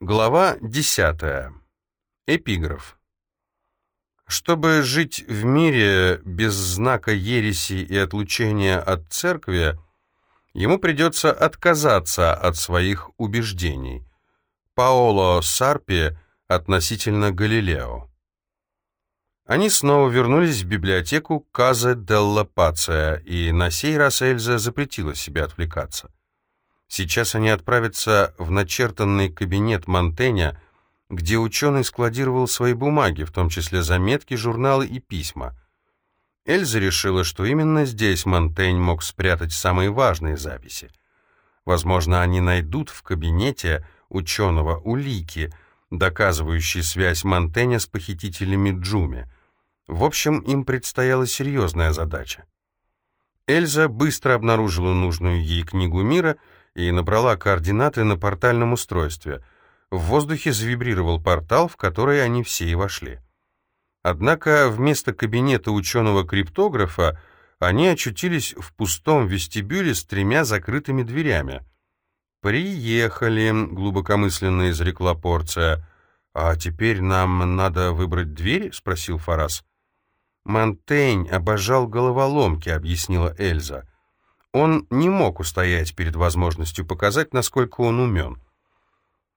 Глава 10. Эпиграф. Чтобы жить в мире без знака ереси и отлучения от церкви, ему придется отказаться от своих убеждений. Паоло Сарпи относительно Галилео. Они снова вернулись в библиотеку Каза Делла Пация, и на сей раз Эльза запретила себе отвлекаться. Сейчас они отправятся в начертанный кабинет Монтэня, где ученый складировал свои бумаги, в том числе заметки, журналы и письма. Эльза решила, что именно здесь Монтень мог спрятать самые важные записи. Возможно, они найдут в кабинете ученого улики, доказывающие связь Монтэня с похитителями Джуми. В общем, им предстояла серьезная задача. Эльза быстро обнаружила нужную ей книгу мира — и набрала координаты на портальном устройстве. В воздухе завибрировал портал, в который они все и вошли. Однако вместо кабинета ученого-криптографа они очутились в пустом вестибюле с тремя закрытыми дверями. «Приехали», — глубокомысленно изрекла порция. «А теперь нам надо выбрать дверь?» — спросил Фарас. «Монтень обожал головоломки», — объяснила Эльза. Он не мог устоять перед возможностью показать, насколько он умен.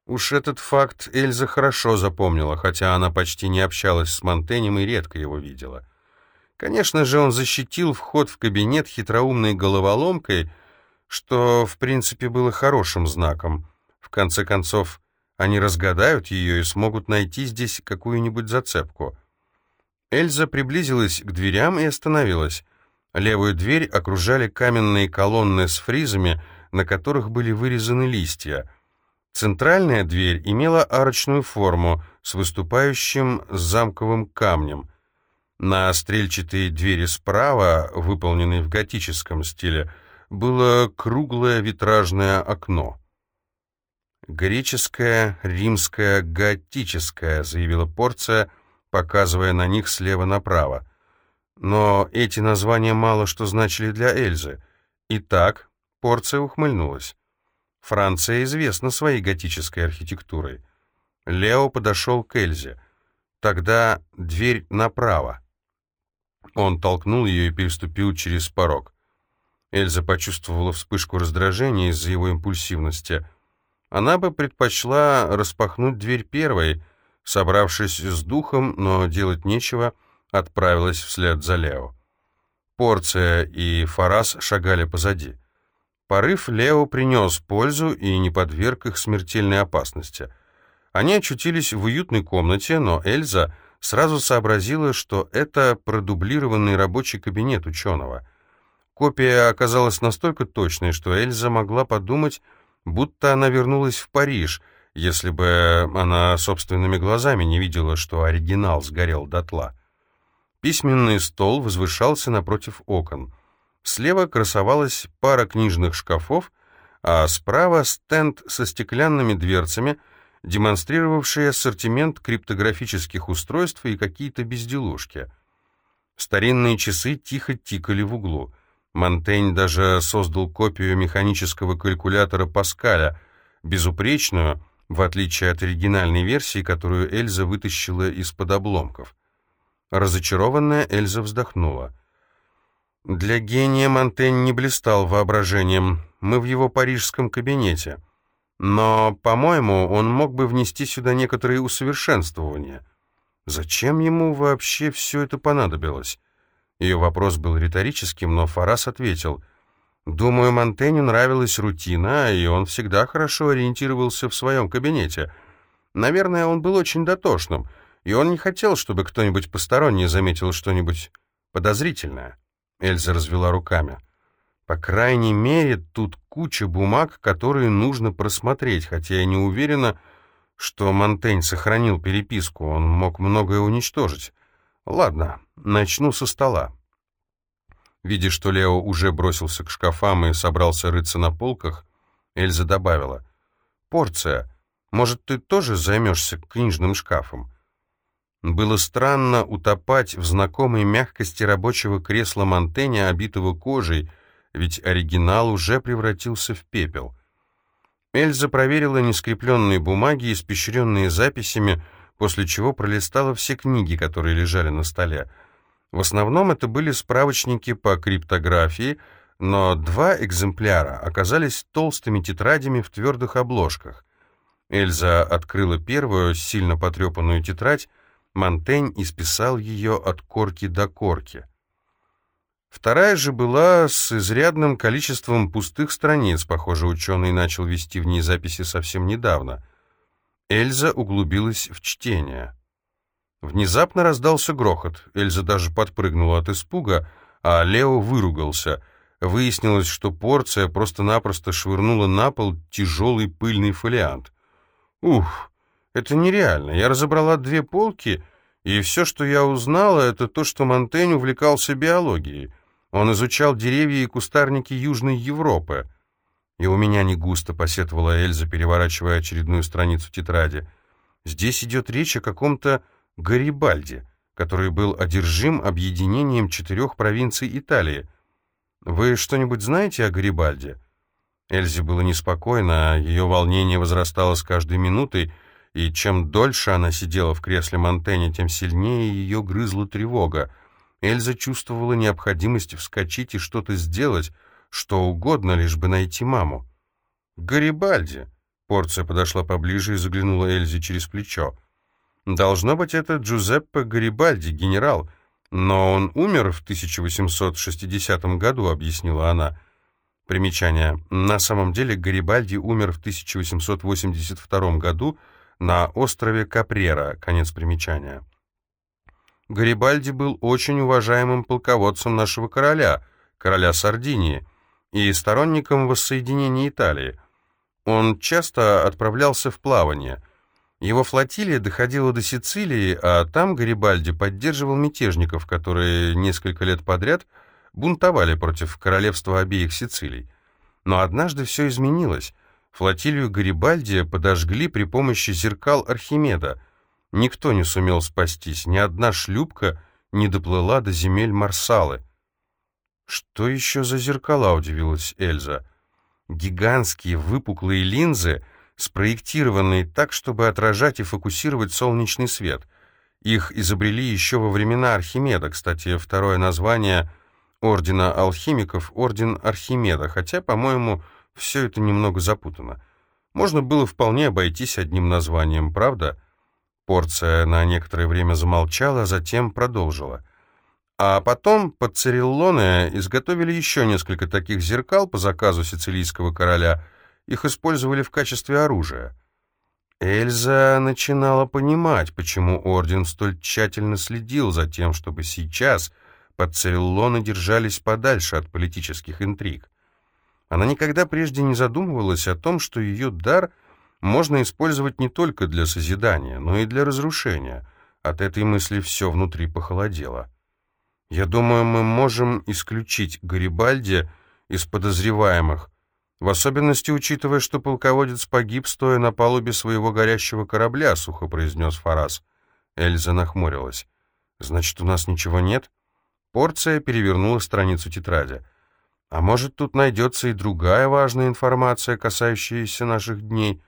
Уж этот факт Эльза хорошо запомнила, хотя она почти не общалась с Монтенем и редко его видела. Конечно же, он защитил вход в кабинет хитроумной головоломкой, что, в принципе, было хорошим знаком. В конце концов, они разгадают ее и смогут найти здесь какую-нибудь зацепку. Эльза приблизилась к дверям и остановилась. Левую дверь окружали каменные колонны с фризами, на которых были вырезаны листья. Центральная дверь имела арочную форму с выступающим замковым камнем. На стрельчатой двери справа, выполненной в готическом стиле, было круглое витражное окно. «Греческое, римское, готическое», — заявила порция, показывая на них слева направо. Но эти названия мало что значили для Эльзы. Итак, порция ухмыльнулась. Франция известна своей готической архитектурой. Лео подошел к Эльзе. Тогда дверь направо. Он толкнул ее и переступил через порог. Эльза почувствовала вспышку раздражения из-за его импульсивности. Она бы предпочла распахнуть дверь первой, собравшись с духом, но делать нечего — отправилась вслед за Лео. Порция и Фарас шагали позади. Порыв Лео принес пользу и не подверг их смертельной опасности. Они очутились в уютной комнате, но Эльза сразу сообразила, что это продублированный рабочий кабинет ученого. Копия оказалась настолько точной, что Эльза могла подумать, будто она вернулась в Париж, если бы она собственными глазами не видела, что оригинал сгорел дотла. Письменный стол возвышался напротив окон. Слева красовалась пара книжных шкафов, а справа стенд со стеклянными дверцами, демонстрировавший ассортимент криптографических устройств и какие-то безделушки. Старинные часы тихо тикали в углу. Монтень даже создал копию механического калькулятора Паскаля, безупречную, в отличие от оригинальной версии, которую Эльза вытащила из-под обломков. Разочарованная Эльза вздохнула. «Для гения Монтень не блистал воображением. Мы в его парижском кабинете. Но, по-моему, он мог бы внести сюда некоторые усовершенствования. Зачем ему вообще все это понадобилось?» Ее вопрос был риторическим, но Фарас ответил. «Думаю, Монтеню нравилась рутина, и он всегда хорошо ориентировался в своем кабинете. Наверное, он был очень дотошным» и он не хотел, чтобы кто-нибудь посторонний заметил что-нибудь подозрительное. Эльза развела руками. По крайней мере, тут куча бумаг, которые нужно просмотреть, хотя я не уверена, что Монтень сохранил переписку, он мог многое уничтожить. Ладно, начну со стола. Видя, что Лео уже бросился к шкафам и собрался рыться на полках, Эльза добавила. «Порция, может, ты тоже займешься книжным шкафом? Было странно утопать в знакомой мягкости рабочего кресла Монтэня, обитого кожей, ведь оригинал уже превратился в пепел. Эльза проверила нескрепленные бумаги, испещренные записями, после чего пролистала все книги, которые лежали на столе. В основном это были справочники по криптографии, но два экземпляра оказались толстыми тетрадями в твердых обложках. Эльза открыла первую, сильно потрепанную тетрадь, Монтень исписал ее от корки до корки. Вторая же была с изрядным количеством пустых страниц, похоже, ученый начал вести в ней записи совсем недавно. Эльза углубилась в чтение. Внезапно раздался грохот, Эльза даже подпрыгнула от испуга, а Лео выругался. Выяснилось, что порция просто-напросто швырнула на пол тяжелый пыльный фолиант. «Ух, это нереально. Я разобрала две полки, и все, что я узнала, это то, что Монтень увлекался биологией. Он изучал деревья и кустарники Южной Европы. И у меня не густо, посетовала Эльза, переворачивая очередную страницу тетради. Здесь идет речь о каком-то Гарибальде, который был одержим объединением четырех провинций Италии. Вы что-нибудь знаете о Гарибальде? Эльзе было неспокойно, а ее волнение возрастало с каждой минутой, и чем дольше она сидела в кресле Монтэня, тем сильнее ее грызла тревога. Эльза чувствовала необходимость вскочить и что-то сделать, что угодно, лишь бы найти маму. «Гарибальди!» Порция подошла поближе и заглянула Эльзе через плечо. «Должно быть, это Джузеппе Гарибальди, генерал, но он умер в 1860 году», — объяснила она. Примечание. На самом деле Гарибальди умер в 1882 году на острове Капрера. Конец примечания. Гарибальди был очень уважаемым полководцем нашего короля, короля Сардинии, и сторонником воссоединения Италии. Он часто отправлялся в плавание. Его флотилия доходила до Сицилии, а там Гарибальди поддерживал мятежников, которые несколько лет подряд бунтовали против королевства обеих Сицилий. Но однажды все изменилось. Флотилию Гарибальди подожгли при помощи зеркал Архимеда. Никто не сумел спастись, ни одна шлюпка не доплыла до земель Марсалы. «Что еще за зеркала?» — удивилась Эльза. «Гигантские выпуклые линзы, спроектированные так, чтобы отражать и фокусировать солнечный свет. Их изобрели еще во времена Архимеда. Кстати, второе название Ордена Алхимиков — Орден Архимеда, хотя, по-моему, все это немного запутано. Можно было вполне обойтись одним названием, правда?» Порция на некоторое время замолчала, а затем продолжила. А потом под изготовили еще несколько таких зеркал по заказу сицилийского короля. Их использовали в качестве оружия. Эльза начинала понимать, почему орден столь тщательно следил за тем, чтобы сейчас под держались подальше от политических интриг. Она никогда прежде не задумывалась о том, что ее дар можно использовать не только для созидания, но и для разрушения. От этой мысли все внутри похолодело. Я думаю, мы можем исключить Гарибальди из подозреваемых, в особенности учитывая, что полководец погиб, стоя на палубе своего горящего корабля, сухо произнес Фарас. Эльза нахмурилась. Значит, у нас ничего нет? Порция перевернула страницу тетради. А может, тут найдется и другая важная информация, касающаяся наших дней.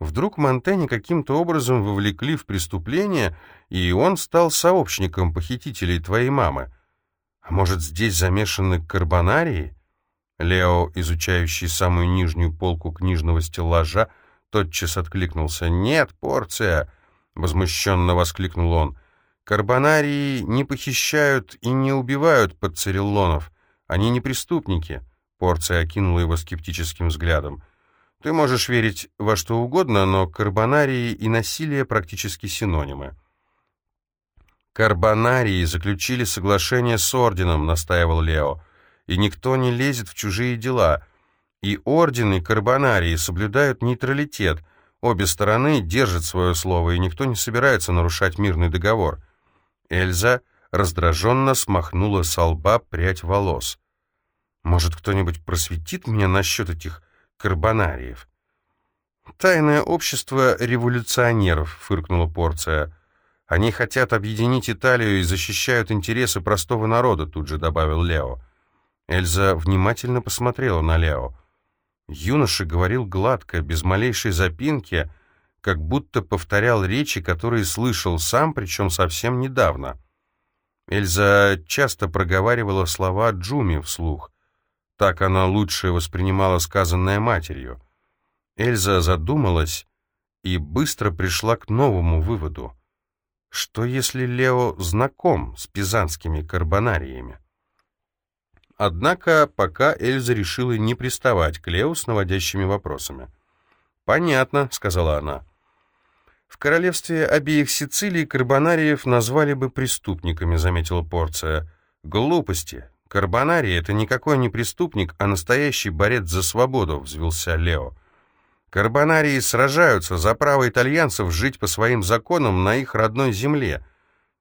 Вдруг Монтене каким-то образом вовлекли в преступление, и он стал сообщником похитителей твоей мамы. А может, здесь замешаны карбонарии? Лео, изучающий самую нижнюю полку книжного стеллажа, тотчас откликнулся. «Нет, порция!» — возмущенно воскликнул он. «Карбонарии не похищают и не убивают подцериллонов. Они не преступники». Порция окинула его скептическим взглядом. Ты можешь верить во что угодно, но карбонарии и насилие практически синонимы. «Карбонарии заключили соглашение с Орденом», — настаивал Лео, «и никто не лезет в чужие дела. И Орден, и Карбонарии соблюдают нейтралитет. Обе стороны держат свое слово, и никто не собирается нарушать мирный договор». Эльза раздраженно смахнула с лба прядь волос. «Может, кто-нибудь просветит меня насчет этих карбонариев. «Тайное общество революционеров», — фыркнула Порция. «Они хотят объединить Италию и защищают интересы простого народа», — тут же добавил Лео. Эльза внимательно посмотрела на Лео. Юноша говорил гладко, без малейшей запинки, как будто повторял речи, которые слышал сам, причем совсем недавно. Эльза часто проговаривала слова Джуми вслух. Так она лучше воспринимала сказанное матерью. Эльза задумалась и быстро пришла к новому выводу. Что если Лео знаком с пизанскими карбонариями? Однако пока Эльза решила не приставать к Лео с наводящими вопросами. «Понятно», — сказала она. «В королевстве обеих Сицилий карбонариев назвали бы преступниками», — заметила Порция. «Глупости. Карбонарий — это никакой не преступник, а настоящий борец за свободу», — взвелся Лео. Карбонарии сражаются за право итальянцев жить по своим законам на их родной земле.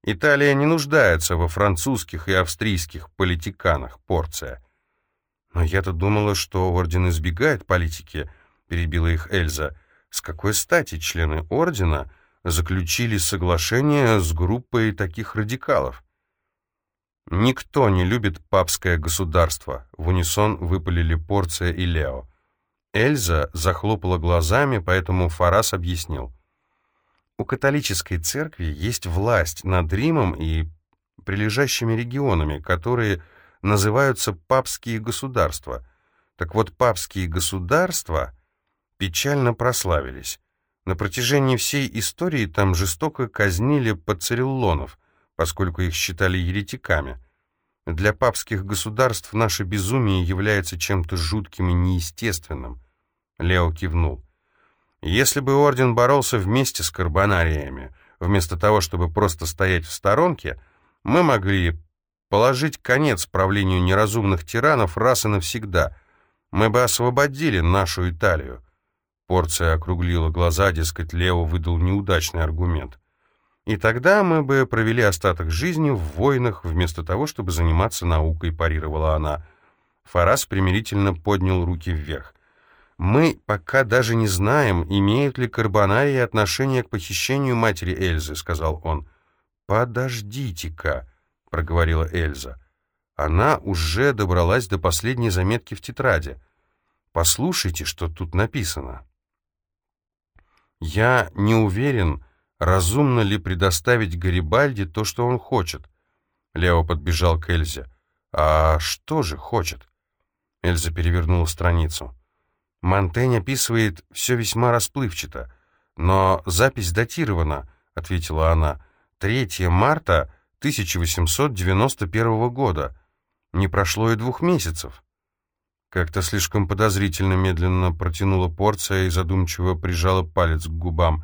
Италия не нуждается во французских и австрийских политиканах, порция. «Но я-то думала, что орден избегает политики», — перебила их Эльза. «С какой стати члены ордена заключили соглашение с группой таких радикалов?» «Никто не любит папское государство», — в унисон выпалили Порция и Лео. Эльза захлопала глазами, поэтому Фарас объяснил. У католической церкви есть власть над Римом и прилежащими регионами, которые называются папские государства. Так вот, папские государства печально прославились. На протяжении всей истории там жестоко казнили пацареллонов, поскольку их считали еретиками. Для папских государств наше безумие является чем-то жутким и неестественным. Лео кивнул. Если бы орден боролся вместе с карбонариями, вместо того, чтобы просто стоять в сторонке, мы могли положить конец правлению неразумных тиранов раз и навсегда. Мы бы освободили нашу Италию. Порция округлила глаза, дескать, Лео выдал неудачный аргумент. И тогда мы бы провели остаток жизни в войнах, вместо того, чтобы заниматься наукой, парировала она. Фарас примирительно поднял руки вверх. Мы пока даже не знаем, имеют ли Карбонарии отношение к похищению матери Эльзы, сказал он. Подождите-ка, проговорила Эльза. Она уже добралась до последней заметки в тетради. Послушайте, что тут написано. Я не уверен, разумно ли предоставить Гарибальди то, что он хочет. Лео подбежал к Эльзе. А что же хочет? Эльза перевернула страницу. Монтень описывает все весьма расплывчато. Но запись датирована, ответила она. 3 марта 1891 года. Не прошло и двух месяцев. Как-то слишком подозрительно медленно протянула порция и задумчиво прижала палец к губам.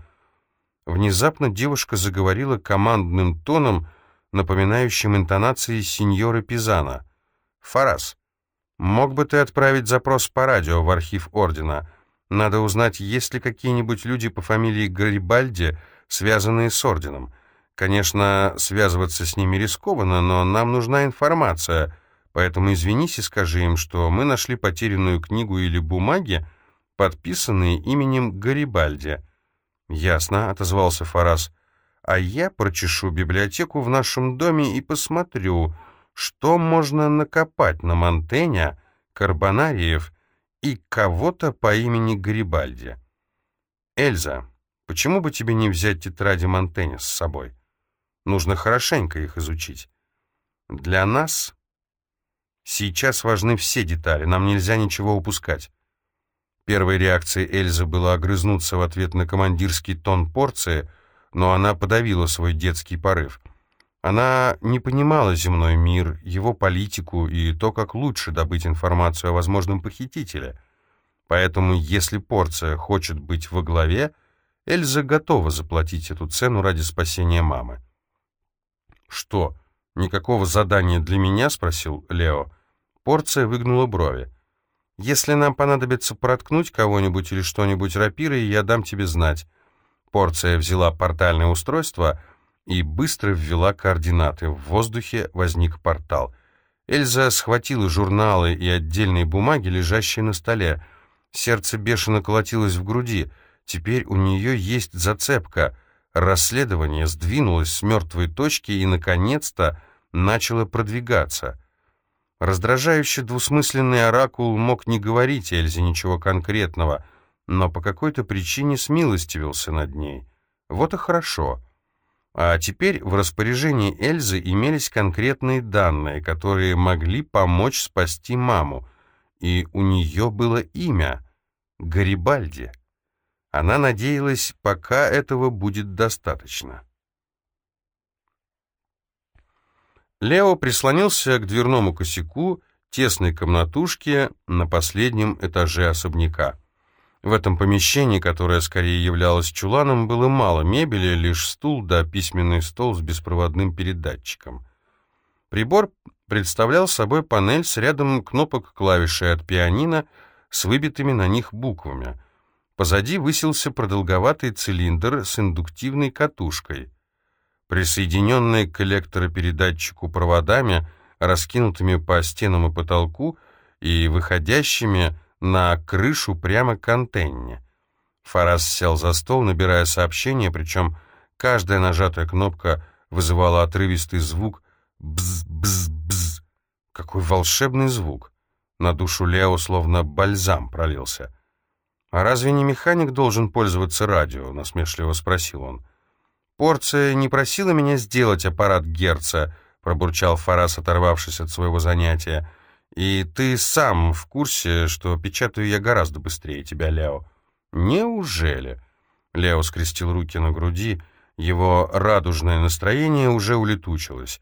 Внезапно девушка заговорила командным тоном, напоминающим интонации сеньоры Пизана. «Фарас, Мог бы ты отправить запрос по радио в архив Ордена. Надо узнать, есть ли какие-нибудь люди по фамилии Гарибальди, связанные с Орденом. Конечно, связываться с ними рискованно, но нам нужна информация, поэтому извинись и скажи им, что мы нашли потерянную книгу или бумаги, подписанные именем Гарибальди. «Ясно», — отозвался Фарас. «А я прочешу библиотеку в нашем доме и посмотрю, что можно накопать на Монтеня, Карбонариев и кого-то по имени Гарибальди. Эльза, почему бы тебе не взять тетради Монтеня с собой? Нужно хорошенько их изучить. Для нас сейчас важны все детали, нам нельзя ничего упускать. Первой реакцией Эльзы было огрызнуться в ответ на командирский тон порции, но она подавила свой детский порыв — она не понимала земной мир, его политику и то, как лучше добыть информацию о возможном похитителе. Поэтому, если порция хочет быть во главе, Эльза готова заплатить эту цену ради спасения мамы. «Что, никакого задания для меня?» — спросил Лео. Порция выгнула брови. «Если нам понадобится проткнуть кого-нибудь или что-нибудь рапирой, я дам тебе знать». Порция взяла портальное устройство — и быстро ввела координаты. В воздухе возник портал. Эльза схватила журналы и отдельные бумаги, лежащие на столе. Сердце бешено колотилось в груди. Теперь у нее есть зацепка. Расследование сдвинулось с мертвой точки и, наконец-то, начало продвигаться. Раздражающе двусмысленный оракул мог не говорить Эльзе ничего конкретного, но по какой-то причине смилостивился над ней. Вот и хорошо. А теперь в распоряжении Эльзы имелись конкретные данные, которые могли помочь спасти маму, и у нее было имя — Гарибальди. Она надеялась, пока этого будет достаточно. Лео прислонился к дверному косяку тесной комнатушки на последнем этаже особняка. В этом помещении, которое скорее являлось чуланом, было мало мебели, лишь стул да письменный стол с беспроводным передатчиком. Прибор представлял собой панель с рядом кнопок клавишей от пианино с выбитыми на них буквами. Позади высился продолговатый цилиндр с индуктивной катушкой. Присоединенные к электропередатчику проводами, раскинутыми по стенам и потолку и выходящими на крышу прямо к антенне. Фарас сел за стол, набирая сообщение, причем каждая нажатая кнопка вызывала отрывистый звук «бз-бз-бз». Какой волшебный звук! На душу Лео словно бальзам пролился. «А разве не механик должен пользоваться радио?» — насмешливо спросил он. «Порция не просила меня сделать аппарат Герца», — пробурчал Фарас, оторвавшись от своего занятия. И ты сам в курсе, что печатаю я гораздо быстрее тебя, Лео? Неужели? Лео скрестил руки на груди, его радужное настроение уже улетучилось.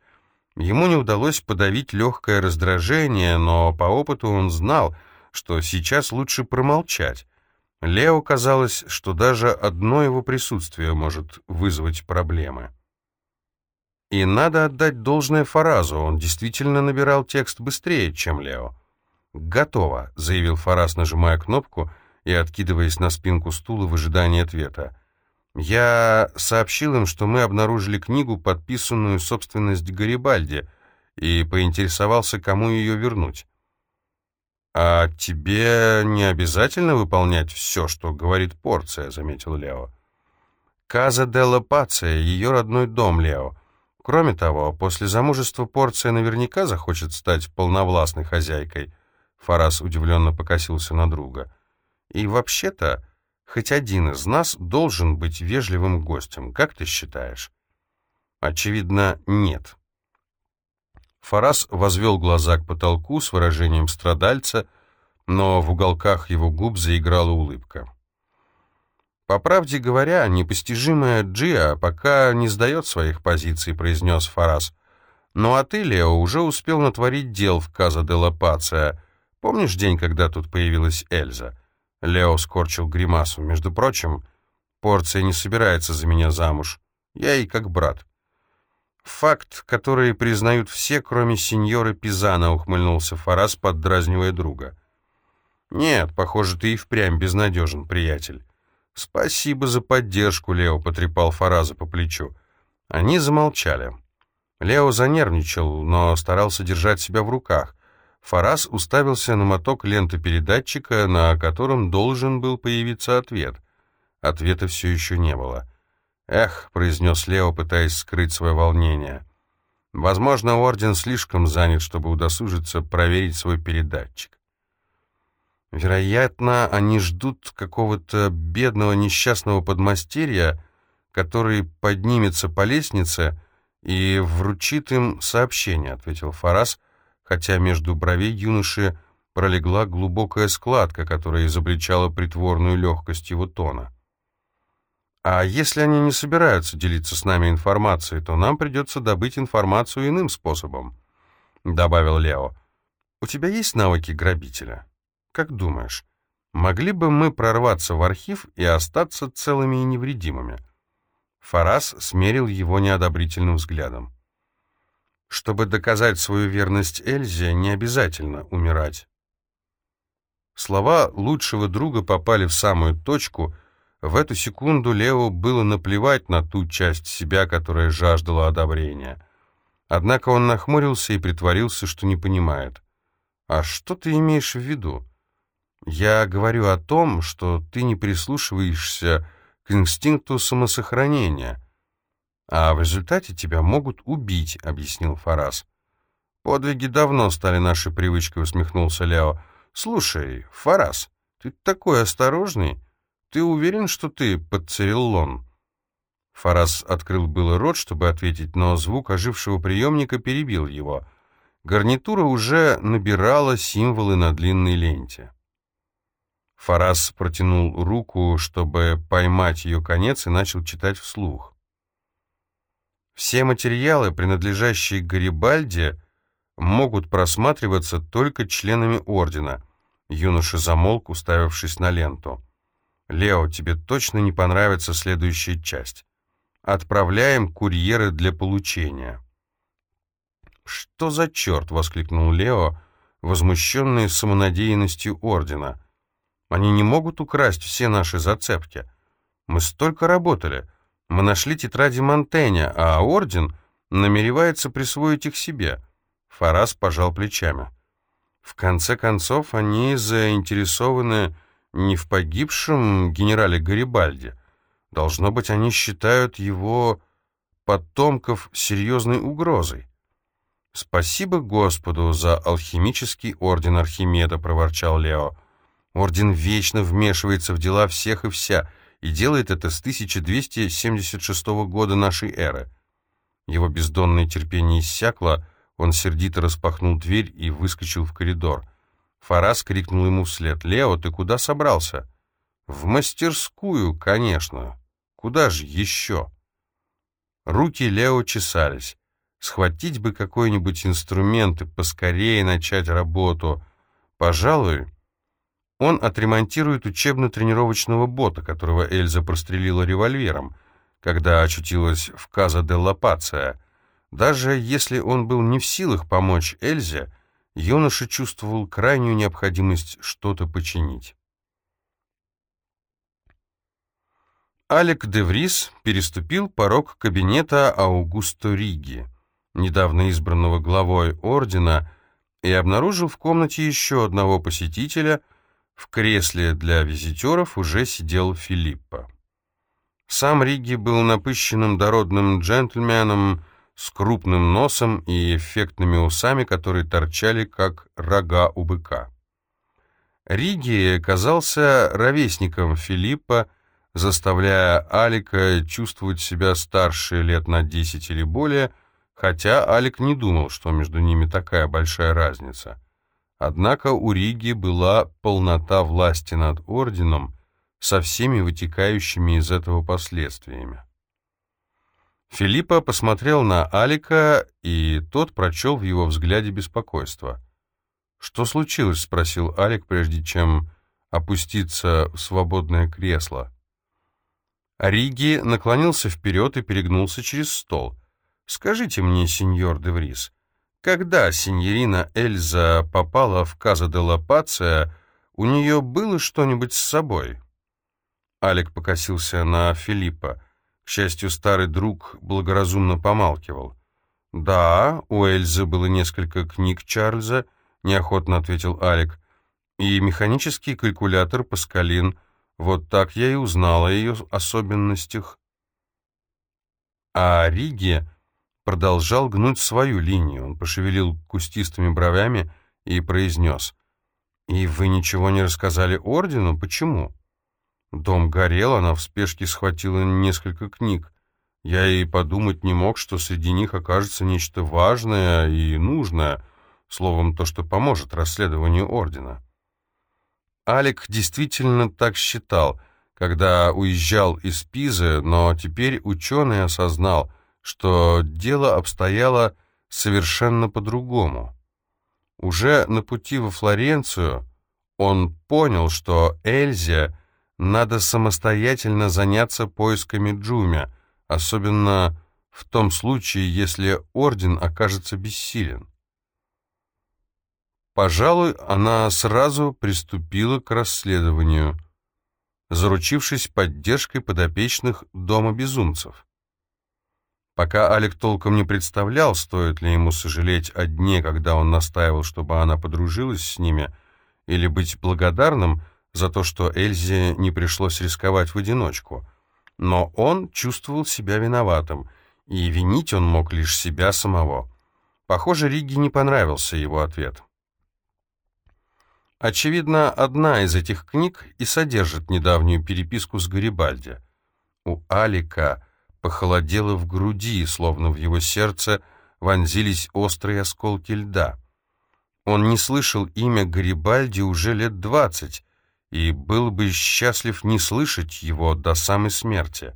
Ему не удалось подавить легкое раздражение, но по опыту он знал, что сейчас лучше промолчать. Лео казалось, что даже одно его присутствие может вызвать проблемы. И надо отдать должное Фаразу, он действительно набирал текст быстрее, чем Лео. «Готово», — заявил Фараз, нажимая кнопку и откидываясь на спинку стула в ожидании ответа. «Я сообщил им, что мы обнаружили книгу, подписанную собственность Гарибальди, и поинтересовался, кому ее вернуть». «А тебе не обязательно выполнять все, что говорит порция», — заметил Лео. «Каза Делла Пация, ее родной дом, Лео. Кроме того, после замужества порция наверняка захочет стать полновластной хозяйкой. Фарас удивленно покосился на друга. И вообще-то, хоть один из нас должен быть вежливым гостем, как ты считаешь? Очевидно, нет. Фарас возвел глаза к потолку с выражением страдальца, но в уголках его губ заиграла улыбка. «По правде говоря, непостижимая Джиа пока не сдает своих позиций», — произнес Фарас. «Ну а ты, Лео, уже успел натворить дел в Каза де ла. Помнишь день, когда тут появилась Эльза?» Лео скорчил гримасу. «Между прочим, порция не собирается за меня замуж. Я ей как брат». «Факт, который признают все, кроме сеньоры Пизана», — ухмыльнулся Фарас, поддразнивая друга. «Нет, похоже, ты и впрямь безнадежен, приятель». «Спасибо за поддержку», — Лео потрепал Фараза по плечу. Они замолчали. Лео занервничал, но старался держать себя в руках. Фараз уставился на моток ленты передатчика, на котором должен был появиться ответ. Ответа все еще не было. «Эх», — произнес Лео, пытаясь скрыть свое волнение. «Возможно, Орден слишком занят, чтобы удосужиться проверить свой передатчик. Вероятно, они ждут какого-то бедного несчастного подмастерья, который поднимется по лестнице и вручит им сообщение, ответил Фарас, хотя между бровей юноши пролегла глубокая складка, которая изобличала притворную легкость его тона. «А если они не собираются делиться с нами информацией, то нам придется добыть информацию иным способом», — добавил Лео. «У тебя есть навыки грабителя?» Как думаешь, могли бы мы прорваться в архив и остаться целыми и невредимыми?» Фарас смерил его неодобрительным взглядом. «Чтобы доказать свою верность Эльзе, не обязательно умирать». Слова лучшего друга попали в самую точку. В эту секунду Лео было наплевать на ту часть себя, которая жаждала одобрения. Однако он нахмурился и притворился, что не понимает. «А что ты имеешь в виду?» Я говорю о том, что ты не прислушиваешься к инстинкту самосохранения, а в результате тебя могут убить, объяснил Фарас. «Подвиги давно стали нашей привычкой», — усмехнулся Лео. «Слушай, Фарас, ты такой осторожный. Ты уверен, что ты подцевиллон?» Фарас открыл было рот, чтобы ответить, но звук ожившего приемника перебил его. Гарнитура уже набирала символы на длинной ленте. Фарас протянул руку, чтобы поймать ее конец, и начал читать вслух. Все материалы, принадлежащие Гарибальде, могут просматриваться только членами Ордена. Юноша замолк, уставившись на ленту. «Лео, тебе точно не понравится следующая часть. Отправляем курьеры для получения». «Что за черт?» — воскликнул Лео, возмущенный самонадеянностью Ордена. «Они не могут украсть все наши зацепки. Мы столько работали». Мы нашли тетради Монтэня, а Орден намеревается присвоить их себе. Фарас пожал плечами. В конце концов, они заинтересованы не в погибшем генерале Гарибальде. Должно быть, они считают его потомков серьезной угрозой. «Спасибо Господу за алхимический орден Архимеда», — проворчал Лео. «Орден вечно вмешивается в дела всех и вся, и делает это с 1276 года нашей эры. Его бездонное терпение иссякло, он сердито распахнул дверь и выскочил в коридор. Фарас крикнул ему вслед. «Лео, ты куда собрался?» «В мастерскую, конечно. Куда же еще?» Руки Лео чесались. Схватить бы какой-нибудь инструмент и поскорее начать работу. Пожалуй, он отремонтирует учебно-тренировочного бота, которого Эльза прострелила револьвером, когда очутилась в Каза де Лапация. Даже если он был не в силах помочь Эльзе, юноша чувствовал крайнюю необходимость что-то починить. Алек де Врис переступил порог кабинета Аугусто Риги, недавно избранного главой ордена, и обнаружил в комнате еще одного посетителя — в кресле для визитеров уже сидел Филиппо. Сам Риги был напыщенным дородным джентльменом с крупным носом и эффектными усами, которые торчали, как рога у быка. Риги казался ровесником Филиппа, заставляя Алика чувствовать себя старше лет на десять или более, хотя Алик не думал, что между ними такая большая разница. Однако у Риги была полнота власти над орденом со всеми вытекающими из этого последствиями. Филиппа посмотрел на Алика, и тот прочел в его взгляде беспокойство. «Что случилось?» — спросил Алик, прежде чем опуститься в свободное кресло. Риги наклонился вперед и перегнулся через стол. «Скажите мне, сеньор де Врис, когда синьорина Эльза попала в Каза де Лапация, у нее было что-нибудь с собой? Алик покосился на Филиппа. Счастью, старый друг благоразумно помалкивал. «Да, у Эльзы было несколько книг Чарльза», — неохотно ответил Алик. «И механический калькулятор Паскалин. Вот так я и узнал о ее особенностях». А Риге продолжал гнуть свою линию. Он пошевелил кустистыми бровями и произнес. «И вы ничего не рассказали ордену? Почему?» Дом горел, она в спешке схватила несколько книг. Я и подумать не мог, что среди них окажется нечто важное и нужное, словом, то, что поможет расследованию ордена. Алик действительно так считал, когда уезжал из Пизы, но теперь ученый осознал — что дело обстояло совершенно по-другому. Уже на пути во Флоренцию он понял, что Эльзе надо самостоятельно заняться поисками Джумя, особенно в том случае, если орден окажется бессилен. Пожалуй, она сразу приступила к расследованию, заручившись поддержкой подопечных Дома безумцев. Пока Алик толком не представлял, стоит ли ему сожалеть о дне, когда он настаивал, чтобы она подружилась с ними, или быть благодарным за то, что Эльзе не пришлось рисковать в одиночку. Но он чувствовал себя виноватым, и винить он мог лишь себя самого. Похоже, Риге не понравился его ответ. Очевидно, одна из этих книг и содержит недавнюю переписку с Гарибальди. У Алика похолодело в груди, словно в его сердце вонзились острые осколки льда. Он не слышал имя Гарибальди уже лет двадцать, и был бы счастлив не слышать его до самой смерти.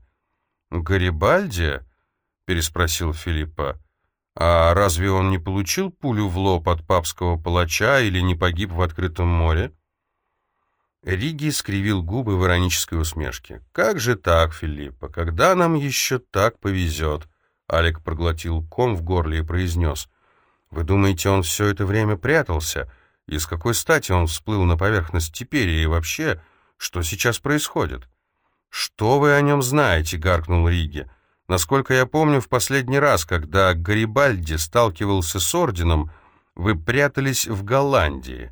«Гарибальди?» — переспросил Филиппа. «А разве он не получил пулю в лоб от папского палача или не погиб в открытом море?» Риги скривил губы в иронической усмешке. «Как же так, Филиппа? Когда нам еще так повезет?» Алик проглотил ком в горле и произнес. «Вы думаете, он все это время прятался?» И с какой стати он всплыл на поверхность теперь, и вообще, что сейчас происходит? «Что вы о нем знаете?» — гаркнул Риги. «Насколько я помню, в последний раз, когда Гарибальди сталкивался с орденом, вы прятались в Голландии».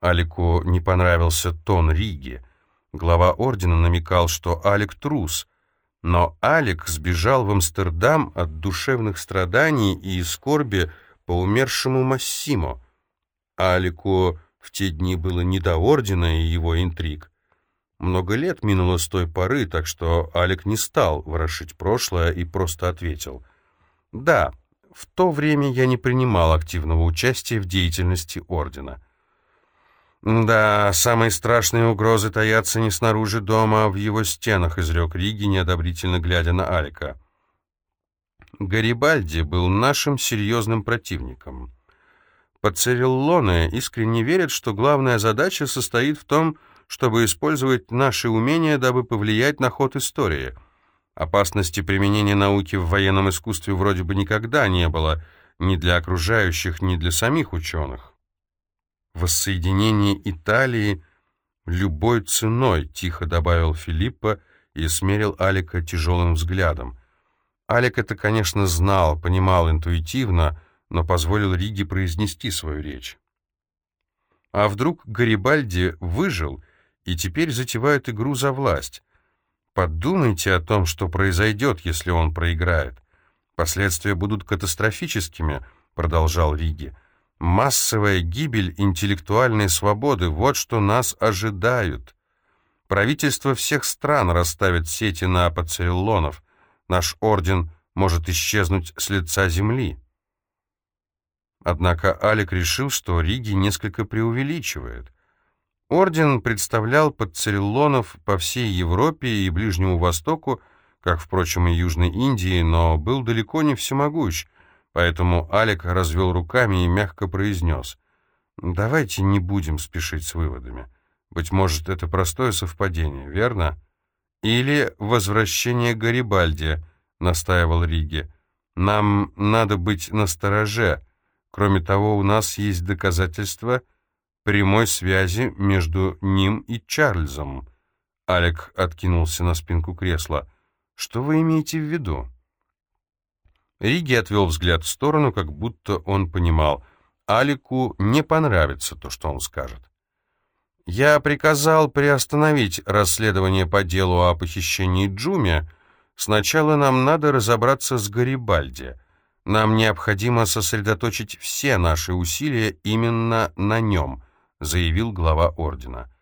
Алику не понравился тон Риги. Глава ордена намекал, что Алик трус, но Алик сбежал в Амстердам от душевных страданий и скорби по умершему Массимо — Алику в те дни было не до ордена и его интриг. Много лет минуло с той поры, так что Алик не стал ворошить прошлое и просто ответил. «Да, в то время я не принимал активного участия в деятельности ордена». «Да, самые страшные угрозы таятся не снаружи дома, а в его стенах», — изрек Риги, неодобрительно глядя на Алика. «Гарибальди был нашим серьезным противником». Пацериллоны искренне верят, что главная задача состоит в том, чтобы использовать наши умения, дабы повлиять на ход истории. Опасности применения науки в военном искусстве вроде бы никогда не было ни для окружающих, ни для самих ученых. «Воссоединение Италии любой ценой», — тихо добавил Филиппа и смерил Алика тяжелым взглядом. Алик это, конечно, знал, понимал интуитивно, но позволил Риге произнести свою речь. А вдруг Гарибальди выжил и теперь затевает игру за власть? Подумайте о том, что произойдет, если он проиграет. Последствия будут катастрофическими, продолжал Риги. Массовая гибель интеллектуальной свободы — вот что нас ожидают. Правительство всех стран расставит сети на апоцеллонов. Наш орден может исчезнуть с лица земли. Однако Алик решил, что Риги несколько преувеличивает. Орден представлял подцериллонов по всей Европе и Ближнему Востоку, как, впрочем, и Южной Индии, но был далеко не всемогущ, поэтому Алик развел руками и мягко произнес, «Давайте не будем спешить с выводами. Быть может, это простое совпадение, верно?» «Или возвращение Гарибальди», — настаивал Риги. «Нам надо быть настороже, Кроме того, у нас есть доказательства прямой связи между ним и Чарльзом. Алек откинулся на спинку кресла. Что вы имеете в виду? Риги отвел взгляд в сторону, как будто он понимал, Алику не понравится то, что он скажет. «Я приказал приостановить расследование по делу о похищении Джуми. Сначала нам надо разобраться с Гарибальди. Нам необходимо сосредоточить все наши усилия именно на нем, заявил глава ордена.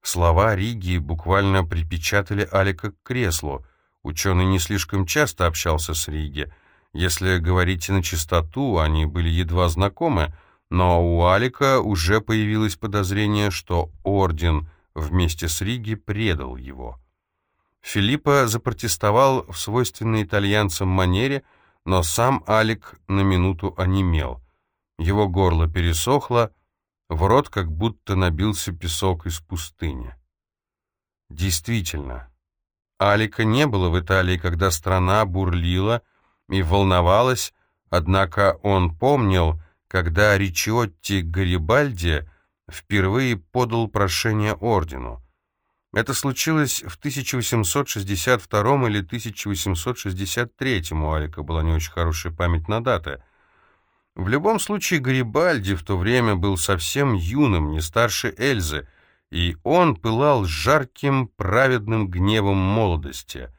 Слова Риги буквально припечатали Алика к креслу. Ученый не слишком часто общался с Риги. Если говорить на чистоту, они были едва знакомы, но у Алика уже появилось подозрение, что орден вместе с Риги предал его. Филиппо запротестовал в свойственной итальянцам манере – но сам Алик на минуту онемел. Его горло пересохло, в рот как будто набился песок из пустыни. Действительно, Алика не было в Италии, когда страна бурлила и волновалась, однако он помнил, когда Ричиотти Гарибальди впервые подал прошение ордену. Это случилось в 1862 или 1863, у Алика была не очень хорошая память на даты. В любом случае, Гарибальди в то время был совсем юным, не старше Эльзы, и он пылал жарким, праведным гневом молодости.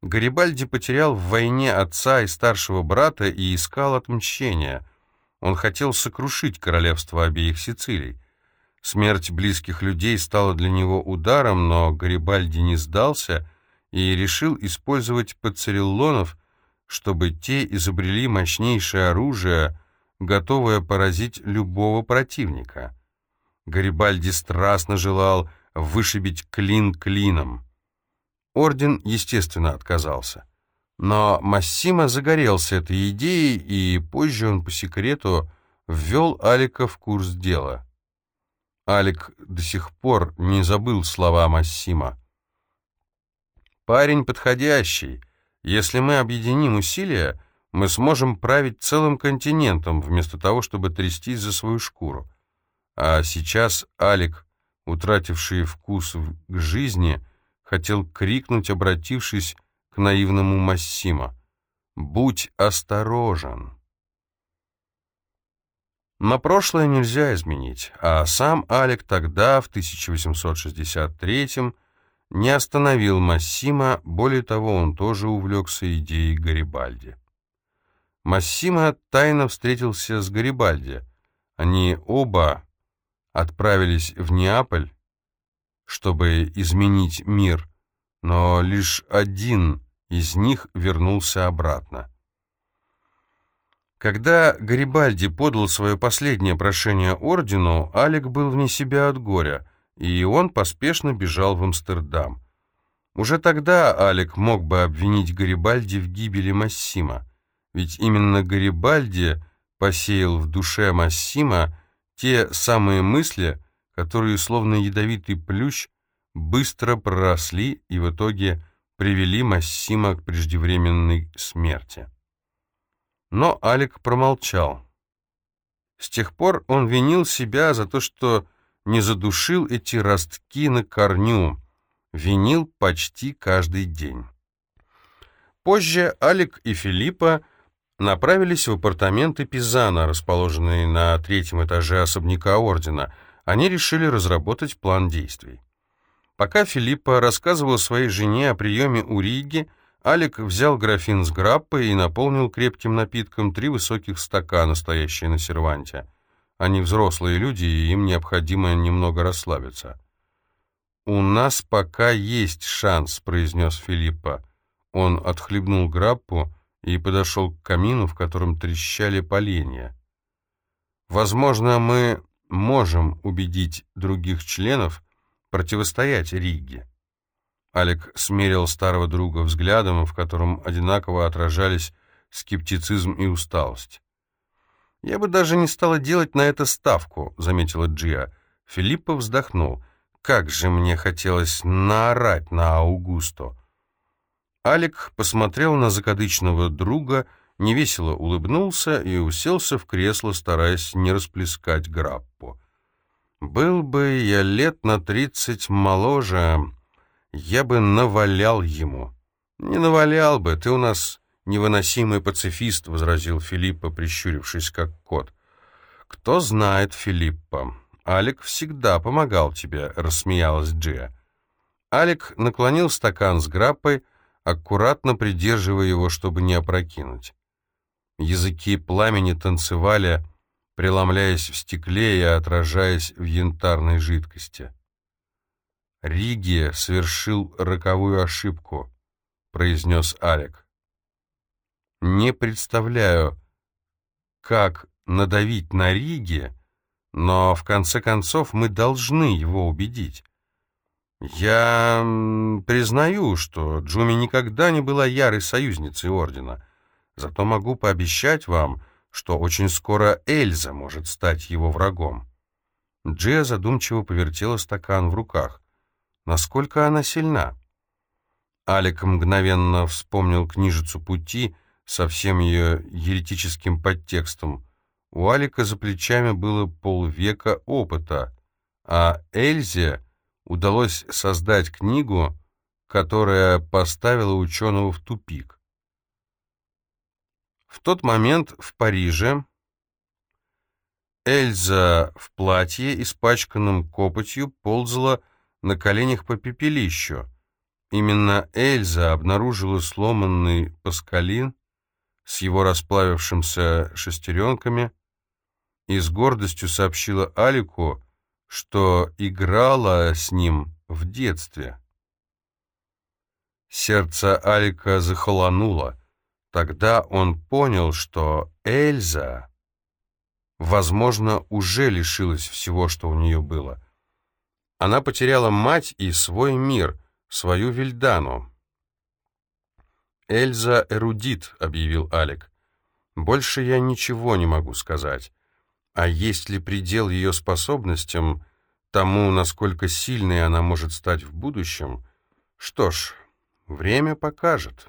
Гарибальди потерял в войне отца и старшего брата и искал отмщения. Он хотел сокрушить королевство обеих Сицилий. Смерть близких людей стала для него ударом, но Гарибальди не сдался и решил использовать пацареллонов, чтобы те изобрели мощнейшее оружие, готовое поразить любого противника. Гарибальди страстно желал вышибить клин клином. Орден, естественно, отказался. Но Массимо загорелся этой идеей, и позже он по секрету ввел Алика в курс дела. Алик до сих пор не забыл слова Массима. «Парень подходящий. Если мы объединим усилия, мы сможем править целым континентом, вместо того, чтобы трястись за свою шкуру. А сейчас Алик, утративший вкус к жизни, хотел крикнуть, обратившись к наивному Массимо. «Будь осторожен!» Но прошлое нельзя изменить, а сам Алик тогда, в 1863-м, не остановил Массима, более того, он тоже увлекся идеей Гарибальди. Массимо тайно встретился с Гарибальди. Они оба отправились в Неаполь, чтобы изменить мир, но лишь один из них вернулся обратно. Когда Гарибальди подал свое последнее прошение ордену, Алик был вне себя от горя, и он поспешно бежал в Амстердам. Уже тогда Алик мог бы обвинить Гарибальди в гибели Массима, ведь именно Гарибальди посеял в душе Массима те самые мысли, которые, словно ядовитый плющ, быстро проросли и в итоге привели Массима к преждевременной смерти. Но Алик промолчал. С тех пор он винил себя за то, что не задушил эти ростки на корню, винил почти каждый день. Позже Алик и Филиппа направились в апартаменты Пизана, расположенные на третьем этаже особняка ордена. Они решили разработать план действий. Пока Филиппа рассказывал своей жене о приеме у Риги, Алик взял графин с граппой и наполнил крепким напитком три высоких стакана, стоящие на серванте. Они взрослые люди, и им необходимо немного расслабиться. «У нас пока есть шанс», — произнес Филиппа. Он отхлебнул граппу и подошел к камину, в котором трещали поленья. «Возможно, мы можем убедить других членов противостоять Риге». Алик смерил старого друга взглядом, в котором одинаково отражались скептицизм и усталость. «Я бы даже не стала делать на это ставку», — заметила Джиа. Филиппа вздохнул. «Как же мне хотелось наорать на Аугусто!» Алик посмотрел на закадычного друга, невесело улыбнулся и уселся в кресло, стараясь не расплескать граппу. «Был бы я лет на тридцать моложе, я бы навалял ему». «Не навалял бы, ты у нас невыносимый пацифист», — возразил Филиппа, прищурившись как кот. «Кто знает Филиппа? Алик всегда помогал тебе», — рассмеялась Джия. Алик наклонил стакан с граппой, аккуратно придерживая его, чтобы не опрокинуть. Языки пламени танцевали, преломляясь в стекле и отражаясь в янтарной жидкости. «Риги совершил роковую ошибку», — произнес Алек. «Не представляю, как надавить на Риги, но в конце концов мы должны его убедить. Я признаю, что Джуми никогда не была ярой союзницей Ордена, зато могу пообещать вам, что очень скоро Эльза может стать его врагом. Джия задумчиво повертела стакан в руках. Насколько она сильна? Алик мгновенно вспомнил книжицу пути со всем ее еретическим подтекстом. У Алика за плечами было полвека опыта, а Эльзе удалось создать книгу, которая поставила ученого в тупик. В тот момент в Париже Эльза в платье, испачканном копотью, ползала на коленях по пепелищу. Именно Эльза обнаружила сломанный паскалин с его расплавившимся шестеренками, и с гордостью сообщила Алику, что играла с ним в детстве. Сердце Алика захолонуло. Тогда он понял, что Эльза, возможно, уже лишилась всего, что у нее было. Она потеряла мать и свой мир, свою Вильдану. «Эльза эрудит», — объявил Алик. «Больше я ничего не могу сказать. А есть ли предел ее способностям, тому, насколько сильной она может стать в будущем? Что ж, время покажет».